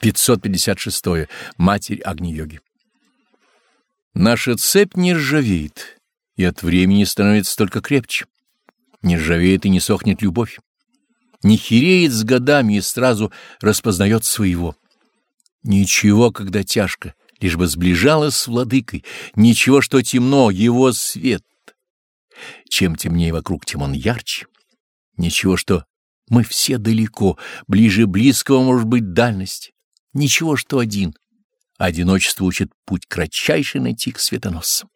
556. -е. Матерь Агни-йоги. Наша цепь не ржавеет, и от времени становится только крепче. Не ржавеет и не сохнет любовь. Не хереет с годами и сразу распознает своего. Ничего, когда тяжко, лишь бы сближалась с владыкой, ничего, что темно, его свет. Чем темнее вокруг, тем он ярче. Ничего, что мы все далеко, ближе близкого может быть дальность. Ничего, что один. Одиночество учит путь кратчайший найти к светоносцам.